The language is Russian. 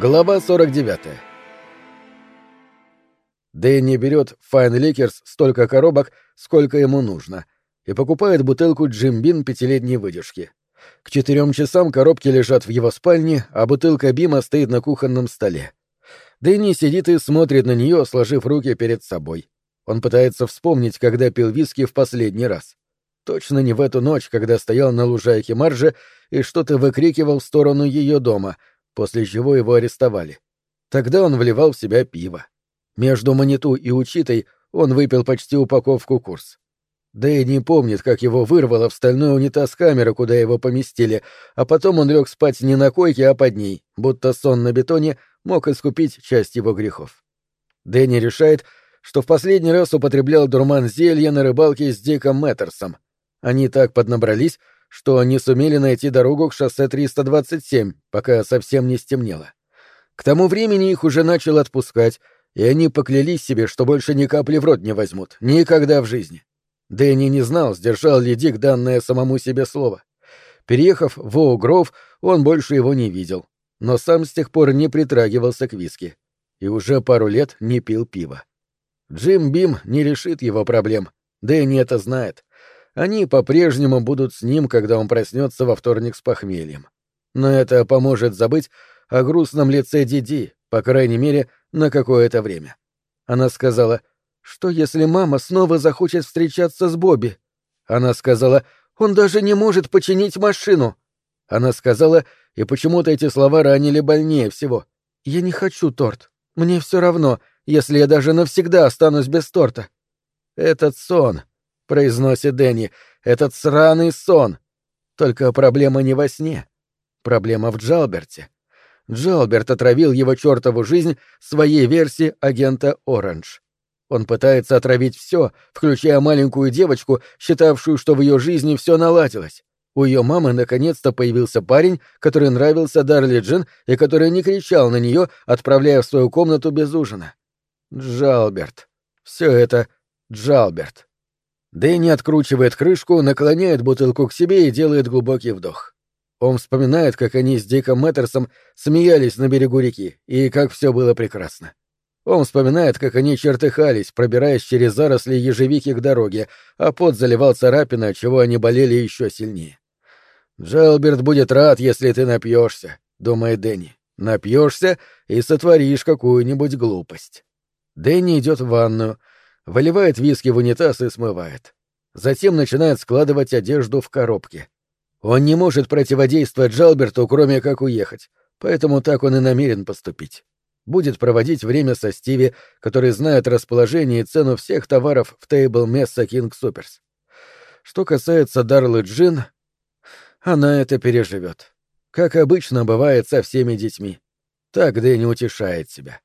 Глава 49. Дэнни берет в Fine Liquors столько коробок, сколько ему нужно, и покупает бутылку Джимбин пятилетней выдержки. К четырем часам коробки лежат в его спальне, а бутылка Бима стоит на кухонном столе. Дэнни сидит и смотрит на нее, сложив руки перед собой. Он пытается вспомнить, когда пил виски в последний раз. Точно не в эту ночь, когда стоял на лужайке Маржи и что-то выкрикивал в сторону ее дома — после чего его арестовали. Тогда он вливал в себя пиво. Между Маниту и Учитой он выпил почти упаковку курс. Да и не помнит, как его вырвало в стальной унитаз камеры, куда его поместили, а потом он лег спать не на койке, а под ней, будто сон на бетоне мог искупить часть его грехов. Дэнни решает, что в последний раз употреблял дурман зелья на рыбалке с Диком Мэттерсом. Они так поднабрались, что они сумели найти дорогу к шоссе 327, пока совсем не стемнело. К тому времени их уже начал отпускать, и они поклялись себе, что больше ни капли в рот не возьмут, никогда в жизни. Дэнни не знал, сдержал ли Дик данное самому себе слово. Переехав в Оугров, он больше его не видел, но сам с тех пор не притрагивался к виски и уже пару лет не пил пива. Джим Бим не решит его проблем, Дэнни это знает они по-прежнему будут с ним, когда он проснется во вторник с похмельем. Но это поможет забыть о грустном лице Диди, по крайней мере, на какое-то время. Она сказала, что если мама снова захочет встречаться с Бобби? Она сказала, он даже не может починить машину. Она сказала, и почему-то эти слова ранили больнее всего. Я не хочу торт. Мне все равно, если я даже навсегда останусь без торта. Этот сон, — произносит Дэнни, — этот сраный сон. Только проблема не во сне. Проблема в Джалберте. Джалберт отравил его чертову жизнь своей версии агента Оранж. Он пытается отравить все, включая маленькую девочку, считавшую, что в ее жизни все наладилось. У ее мамы наконец-то появился парень, который нравился Дарли Джин и который не кричал на нее, отправляя в свою комнату без ужина. Джалберт. Все это Джалберт. Дэнни откручивает крышку, наклоняет бутылку к себе и делает глубокий вдох. Он вспоминает, как они с Диком Мэттерсом смеялись на берегу реки, и как все было прекрасно. Он вспоминает, как они чертыхались, пробираясь через заросли ежевики к дороге, а пот заливал царапины, от чего они болели еще сильнее. «Джелберт будет рад, если ты напьешься», — думает Дэнни. «Напьешься и сотворишь какую-нибудь глупость». Дэнни идет в ванную — выливает виски в унитаз и смывает. Затем начинает складывать одежду в коробки. Он не может противодействовать Джалберту, кроме как уехать, поэтому так он и намерен поступить. Будет проводить время со Стиви, который знает расположение и цену всех товаров в Тейбл Месса Кинг Суперс. Что касается Дарлы Джин, она это переживет. Как обычно бывает со всеми детьми. Так Дэнни утешает себя.